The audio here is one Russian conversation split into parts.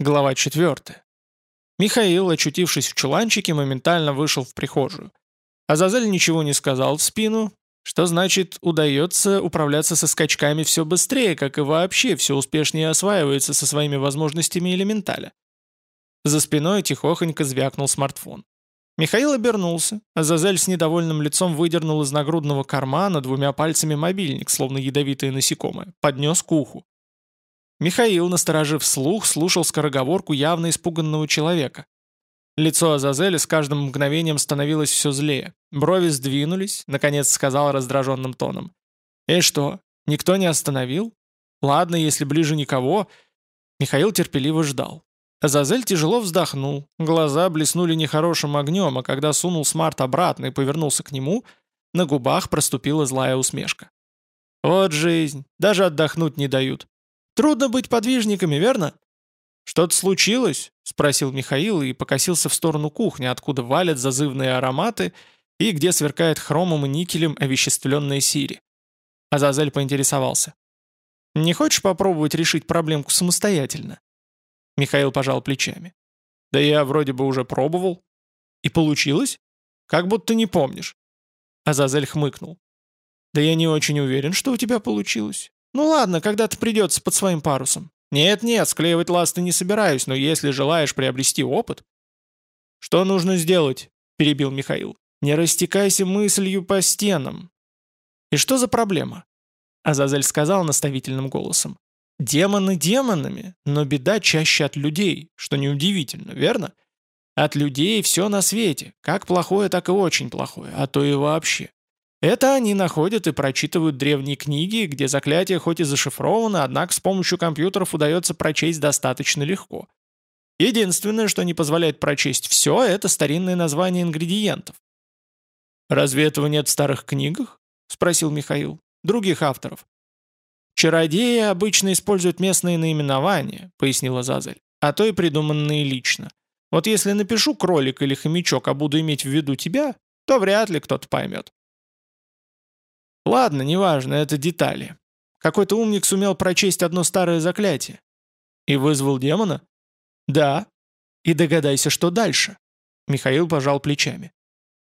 Глава 4. Михаил, очутившись в чуланчике, моментально вышел в прихожую. Азазель ничего не сказал в спину, что значит, удается управляться со скачками все быстрее, как и вообще все успешнее осваивается со своими возможностями элементаля. За спиной тихохонько звякнул смартфон. Михаил обернулся, Азазель с недовольным лицом выдернул из нагрудного кармана двумя пальцами мобильник, словно ядовитое насекомое, поднес к уху. Михаил, насторожив слух, слушал скороговорку явно испуганного человека. Лицо Азазеля с каждым мгновением становилось все злее. Брови сдвинулись, наконец сказал раздраженным тоном. «И что, никто не остановил? Ладно, если ближе никого...» Михаил терпеливо ждал. Азазель тяжело вздохнул, глаза блеснули нехорошим огнем, а когда сунул смарт обратно и повернулся к нему, на губах проступила злая усмешка. «Вот жизнь, даже отдохнуть не дают. Трудно быть подвижниками, верно?» «Что-то случилось?» — спросил Михаил и покосился в сторону кухни, откуда валят зазывные ароматы и где сверкает хромом и никелем овеществленная Сири. Азазель поинтересовался. «Не хочешь попробовать решить проблемку самостоятельно?» Михаил пожал плечами. «Да я вроде бы уже пробовал». «И получилось? Как будто не помнишь». Азазель хмыкнул. «Да я не очень уверен, что у тебя получилось. Ну ладно, когда-то придется под своим парусом. Нет-нет, склеивать ласты не собираюсь, но если желаешь приобрести опыт... Что нужно сделать? Перебил Михаил. Не растекайся мыслью по стенам. И что за проблема? Азазель сказал наставительным голосом. Демоны демонами, но беда чаще от людей, что неудивительно, верно? От людей все на свете, как плохое, так и очень плохое, а то и вообще. Это они находят и прочитывают древние книги, где заклятие хоть и зашифровано, однако с помощью компьютеров удается прочесть достаточно легко. Единственное, что не позволяет прочесть все, это старинные названия ингредиентов. «Разве этого нет в старых книгах?» — спросил Михаил. «Других авторов». «Чародеи обычно используют местные наименования», — пояснила Зазель, «а то и придуманные лично. Вот если напишу кролик или хомячок, а буду иметь в виду тебя, то вряд ли кто-то поймет. Ладно, неважно, это детали. Какой-то умник сумел прочесть одно старое заклятие. И вызвал демона? Да. И догадайся, что дальше. Михаил пожал плечами.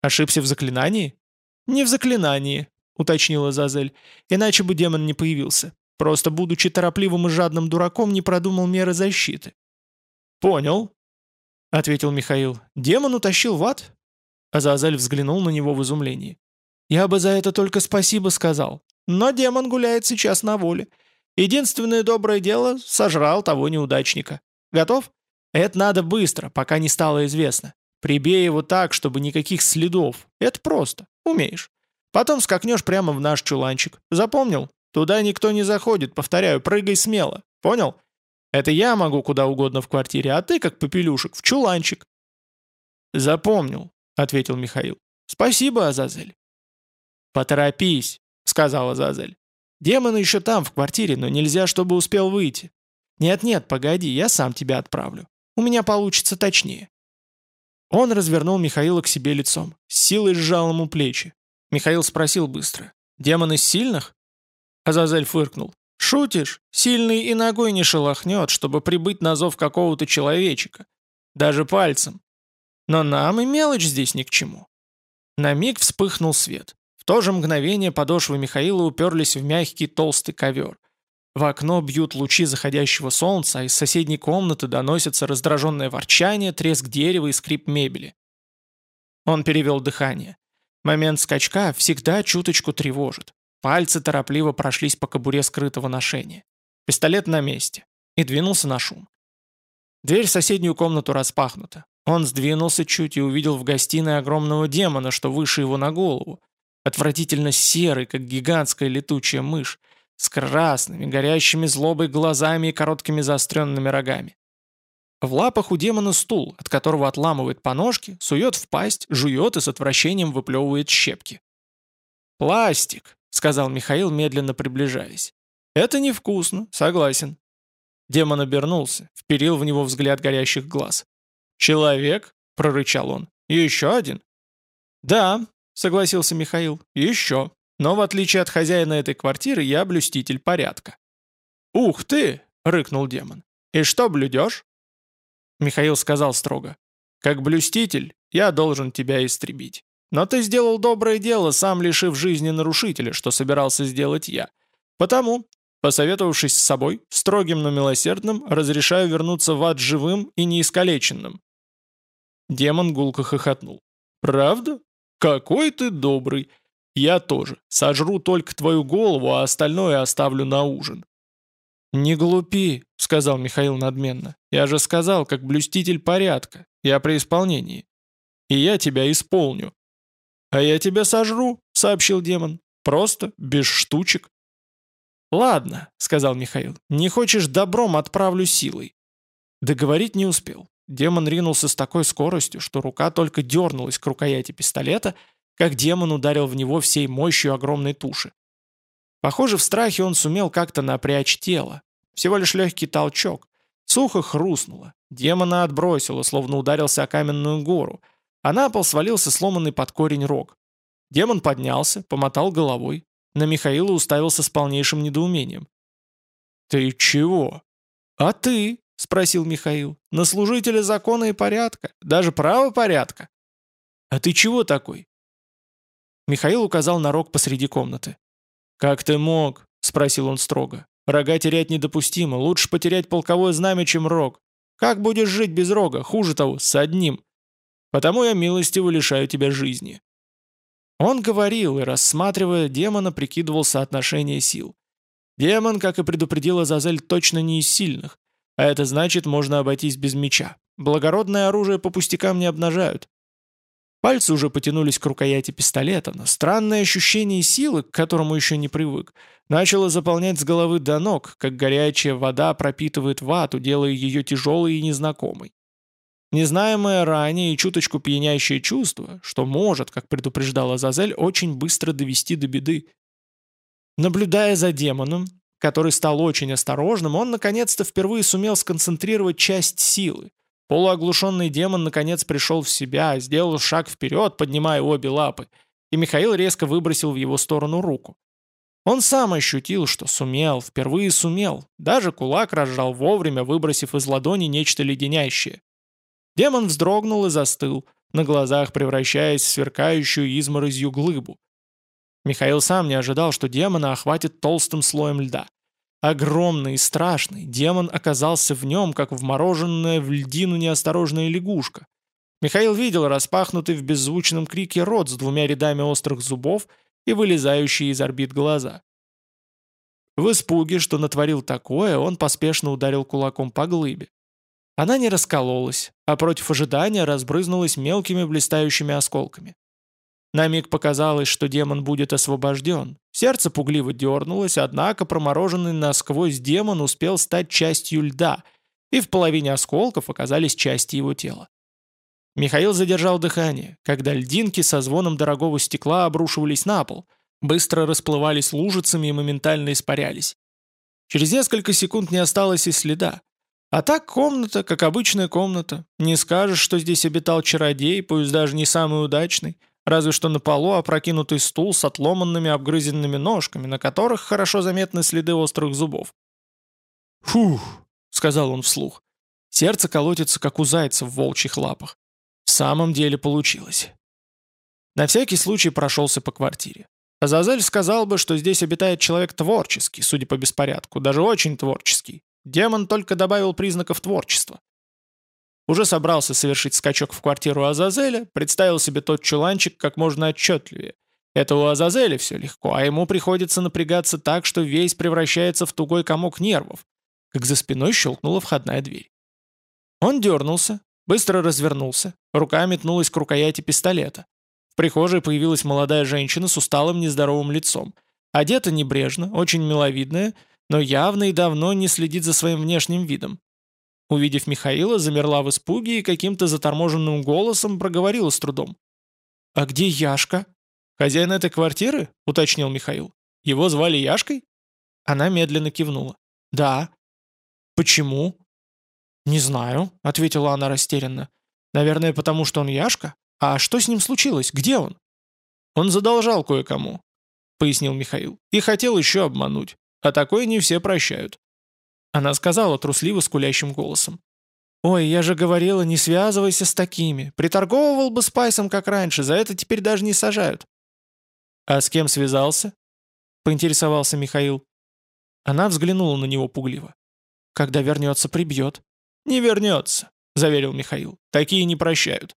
Ошибся в заклинании? Не в заклинании, уточнила Зазель. Иначе бы демон не появился. Просто, будучи торопливым и жадным дураком, не продумал меры защиты. «Понял», — ответил Михаил. «Демон утащил в ад?» Азазель взглянул на него в изумлении. Я бы за это только спасибо сказал. Но демон гуляет сейчас на воле. Единственное доброе дело — сожрал того неудачника. Готов? Это надо быстро, пока не стало известно. Прибей его так, чтобы никаких следов. Это просто. Умеешь. Потом скакнешь прямо в наш чуланчик. Запомнил? Туда никто не заходит. Повторяю, прыгай смело. Понял? Это я могу куда угодно в квартире, а ты, как попелюшек, в чуланчик. Запомнил, ответил Михаил. Спасибо, Азазель. «Поторопись», — сказала Зазель. «Демон еще там, в квартире, но нельзя, чтобы успел выйти. Нет-нет, погоди, я сам тебя отправлю. У меня получится точнее». Он развернул Михаила к себе лицом, с силой сжал ему плечи. Михаил спросил быстро. «Демон из сильных?» Азазель фыркнул. «Шутишь? Сильный и ногой не шелохнет, чтобы прибыть на зов какого-то человечика. Даже пальцем. Но нам и мелочь здесь ни к чему». На миг вспыхнул свет. То же мгновение подошвы Михаила уперлись в мягкий толстый ковер. В окно бьют лучи заходящего солнца, а из соседней комнаты доносится раздраженное ворчание, треск дерева и скрип мебели. Он перевел дыхание. Момент скачка всегда чуточку тревожит. Пальцы торопливо прошлись по кобуре скрытого ношения. Пистолет на месте. И двинулся на шум. Дверь в соседнюю комнату распахнута. Он сдвинулся чуть и увидел в гостиной огромного демона, что выше его на голову, отвратительно серый, как гигантская летучая мышь, с красными, горящими злобой глазами и короткими заостренными рогами. В лапах у демона стул, от которого отламывает по ножке, сует в пасть, жует и с отвращением выплевывает щепки. «Пластик», — сказал Михаил, медленно приближаясь. «Это невкусно, согласен». Демон обернулся, вперил в него взгляд горящих глаз. «Человек?» — прорычал он. «Еще один?» «Да, — согласился Михаил. «Еще. Но в отличие от хозяина этой квартиры, я блюститель порядка». «Ух ты!» — рыкнул демон. «И что блюдешь?» Михаил сказал строго. «Как блюститель, я должен тебя истребить. Но ты сделал доброе дело, сам лишив жизни нарушителя, что собирался сделать я. Потому, посоветовавшись с собой, строгим, но милосердным, разрешаю вернуться в ад живым и неискалеченным». Демон гулко хохотнул. «Правда? Какой ты добрый! Я тоже. Сожру только твою голову, а остальное оставлю на ужин». «Не глупи», — сказал Михаил надменно. «Я же сказал, как блюститель порядка. Я при исполнении. И я тебя исполню». «А я тебя сожру», — сообщил демон. «Просто, без штучек». «Ладно», — сказал Михаил. «Не хочешь добром, отправлю силой». Договорить не успел. Демон ринулся с такой скоростью, что рука только дернулась к рукояти пистолета, как демон ударил в него всей мощью огромной туши. Похоже, в страхе он сумел как-то напрячь тело. Всего лишь легкий толчок. Сухо хрустнуло. Демона отбросило, словно ударился о каменную гору, а на пол свалился сломанный под корень рог. Демон поднялся, помотал головой. На Михаила уставился с полнейшим недоумением. «Ты чего?» «А ты?» — спросил Михаил. «На служителя закона и порядка, даже правопорядка». «А ты чего такой?» Михаил указал на рог посреди комнаты. «Как ты мог?» — спросил он строго. «Рога терять недопустимо, лучше потерять полковое знамя, чем рог. Как будешь жить без рога, хуже того, с одним? Потому я милостиво лишаю тебя жизни». Он говорил и, рассматривая демона, прикидывал соотношение сил. Демон, как и предупредила Азазель, точно не из сильных. А это значит, можно обойтись без меча. Благородное оружие по пустякам не обнажают. Пальцы уже потянулись к рукояти пистолета, но странное ощущение силы, к которому еще не привык, начало заполнять с головы до ног, как горячая вода пропитывает вату, делая ее тяжелой и незнакомой. Незнаемое ранее и чуточку пьянящее чувство, что может, как предупреждала Зазель, очень быстро довести до беды. Наблюдая за демоном, который стал очень осторожным, он наконец-то впервые сумел сконцентрировать часть силы. Полуоглушенный демон наконец пришел в себя, сделал шаг вперед, поднимая обе лапы, и Михаил резко выбросил в его сторону руку. Он сам ощутил, что сумел, впервые сумел, даже кулак разжал вовремя, выбросив из ладони нечто леденящее. Демон вздрогнул и застыл, на глазах превращаясь в сверкающую изморозью глыбу. Михаил сам не ожидал, что демона охватит толстым слоем льда. Огромный и страшный, демон оказался в нем, как вмороженная в льдину неосторожная лягушка. Михаил видел распахнутый в беззвучном крике рот с двумя рядами острых зубов и вылезающие из орбит глаза. В испуге, что натворил такое, он поспешно ударил кулаком по глыбе. Она не раскололась, а против ожидания разбрызнулась мелкими блистающими осколками. На миг показалось, что демон будет освобожден. Сердце пугливо дернулось, однако промороженный насквозь демон успел стать частью льда, и в половине осколков оказались части его тела. Михаил задержал дыхание, когда льдинки со звоном дорогого стекла обрушивались на пол, быстро расплывались лужицами и моментально испарялись. Через несколько секунд не осталось и следа. А так комната, как обычная комната. Не скажешь, что здесь обитал чародей, пусть даже не самый удачный – Разве что на полу опрокинутый стул с отломанными обгрызенными ножками, на которых хорошо заметны следы острых зубов. «Фух», — сказал он вслух. Сердце колотится, как у зайца в волчьих лапах. В самом деле получилось. На всякий случай прошелся по квартире. Азазель сказал бы, что здесь обитает человек творческий, судя по беспорядку, даже очень творческий. Демон только добавил признаков творчества. Уже собрался совершить скачок в квартиру Азазеля, представил себе тот чуланчик как можно отчетливее. Это у Азазеля все легко, а ему приходится напрягаться так, что весь превращается в тугой комок нервов, как за спиной щелкнула входная дверь. Он дернулся, быстро развернулся, рука метнулась к рукояти пистолета. В прихожей появилась молодая женщина с усталым нездоровым лицом. Одета небрежно, очень миловидная, но явно и давно не следит за своим внешним видом. Увидев Михаила, замерла в испуге и каким-то заторможенным голосом проговорила с трудом. «А где Яшка?» «Хозяин этой квартиры?» — уточнил Михаил. «Его звали Яшкой?» Она медленно кивнула. «Да». «Почему?» «Не знаю», — ответила она растерянно. «Наверное, потому что он Яшка? А что с ним случилось? Где он?» «Он задолжал кое-кому», — пояснил Михаил. «И хотел еще обмануть. А такое не все прощают. Она сказала трусливо скулящим голосом. «Ой, я же говорила, не связывайся с такими. Приторговывал бы спайсом, как раньше, за это теперь даже не сажают». «А с кем связался?» — поинтересовался Михаил. Она взглянула на него пугливо. «Когда вернется, прибьет». «Не вернется», — заверил Михаил. «Такие не прощают».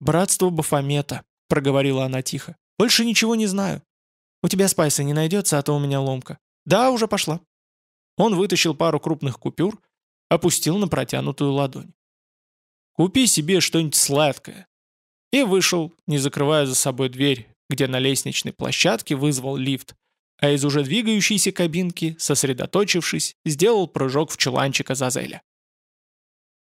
«Братство Бафомета», — проговорила она тихо. «Больше ничего не знаю. У тебя спайса не найдется, а то у меня ломка». «Да, уже пошла». Он вытащил пару крупных купюр, опустил на протянутую ладонь. «Купи себе что-нибудь сладкое». И вышел, не закрывая за собой дверь, где на лестничной площадке вызвал лифт, а из уже двигающейся кабинки, сосредоточившись, сделал прыжок в чуланчик Азазеля.